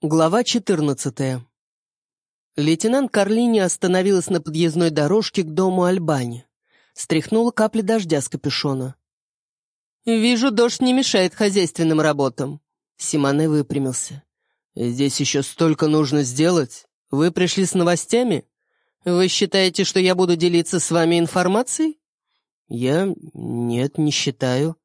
Глава 14. Лейтенант Карлини остановилась на подъездной дорожке к дому Альбани. Стряхнула капли дождя с капюшона. «Вижу, дождь не мешает хозяйственным работам». Симоне выпрямился. «Здесь еще столько нужно сделать. Вы пришли с новостями? Вы считаете, что я буду делиться с вами информацией?» «Я... нет, не считаю».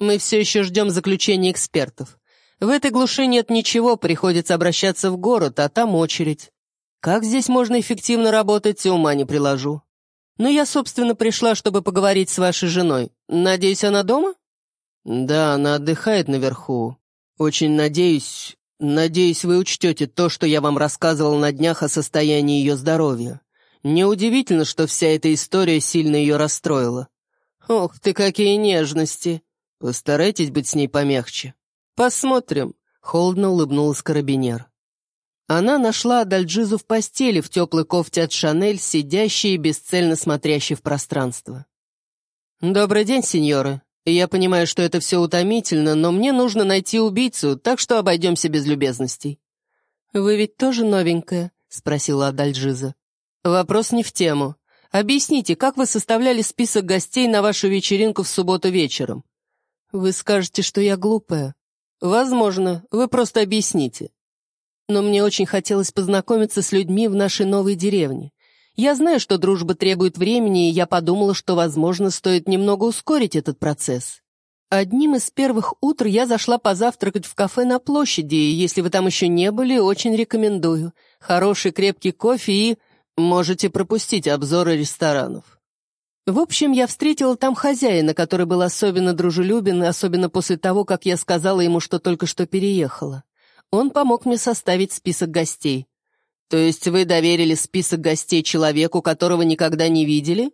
«Мы все еще ждем заключения экспертов. В этой глуши нет ничего, приходится обращаться в город, а там очередь. Как здесь можно эффективно работать, ума не приложу. Но я, собственно, пришла, чтобы поговорить с вашей женой. Надеюсь, она дома? Да, она отдыхает наверху. Очень надеюсь... Надеюсь, вы учтете то, что я вам рассказывал на днях о состоянии ее здоровья. Неудивительно, что вся эта история сильно ее расстроила. Ох ты, какие нежности! Постарайтесь быть с ней помягче. «Посмотрим», — холодно улыбнулась карабинер. Она нашла Адальджизу в постели в теплой кофте от Шанель, сидящей и бесцельно смотрящей в пространство. «Добрый день, сеньоры. Я понимаю, что это все утомительно, но мне нужно найти убийцу, так что обойдемся без любезностей». «Вы ведь тоже новенькая?» — спросила Адальджиза. «Вопрос не в тему. Объясните, как вы составляли список гостей на вашу вечеринку в субботу вечером?» «Вы скажете, что я глупая. «Возможно, вы просто объясните. Но мне очень хотелось познакомиться с людьми в нашей новой деревне. Я знаю, что дружба требует времени, и я подумала, что, возможно, стоит немного ускорить этот процесс. Одним из первых утр я зашла позавтракать в кафе на площади, и если вы там еще не были, очень рекомендую. Хороший крепкий кофе и... Можете пропустить обзоры ресторанов. В общем, я встретила там хозяина, который был особенно дружелюбен, особенно после того, как я сказала ему, что только что переехала. Он помог мне составить список гостей. То есть вы доверили список гостей человеку, которого никогда не видели?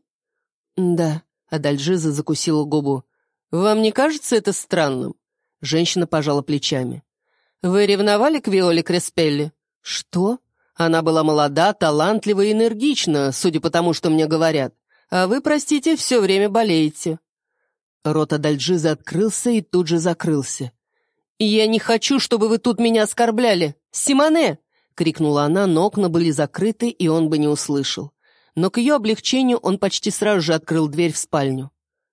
Да, Адальжиза закусила губу. Вам не кажется это странным? Женщина пожала плечами. Вы ревновали к Виоле Креспелли? Что? Она была молода, талантлива и энергична, судя по тому, что мне говорят а вы, простите, все время болеете». Рот Адальджизы открылся и тут же закрылся. «Я не хочу, чтобы вы тут меня оскорбляли! Симоне!» — крикнула она, но окна были закрыты, и он бы не услышал. Но к ее облегчению он почти сразу же открыл дверь в спальню.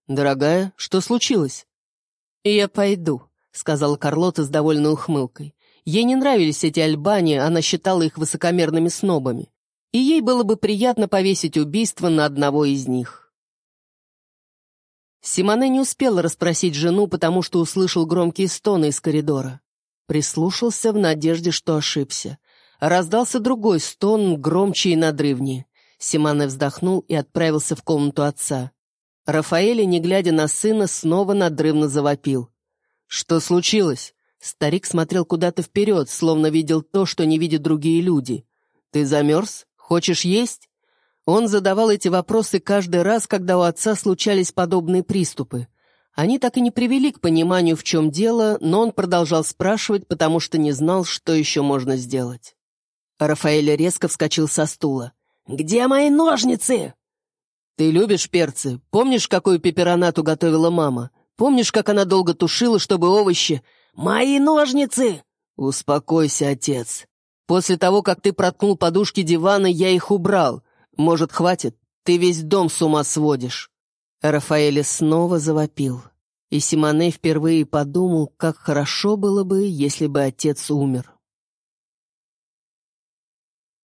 «Дорогая, что случилось?» «Я пойду», — сказала Карлота с довольной ухмылкой. Ей не нравились эти альбани, она считала их высокомерными снобами и ей было бы приятно повесить убийство на одного из них. Симоне не успела расспросить жену, потому что услышал громкие стоны из коридора. Прислушался в надежде, что ошибся. Раздался другой стон, громче и надрывнее. Симоне вздохнул и отправился в комнату отца. Рафаэль, не глядя на сына, снова надрывно завопил. «Что случилось?» Старик смотрел куда-то вперед, словно видел то, что не видят другие люди. «Ты замерз?» Хочешь есть?» Он задавал эти вопросы каждый раз, когда у отца случались подобные приступы. Они так и не привели к пониманию, в чем дело, но он продолжал спрашивать, потому что не знал, что еще можно сделать. Рафаэль резко вскочил со стула. «Где мои ножницы?» «Ты любишь перцы? Помнишь, какую пеперонату готовила мама? Помнишь, как она долго тушила, чтобы овощи...» «Мои ножницы!» «Успокойся, отец. После того, как ты проткнул подушки дивана, я их убрал. Может, хватит? Ты весь дом с ума сводишь». Рафаэль снова завопил. И Симоне впервые подумал, как хорошо было бы, если бы отец умер.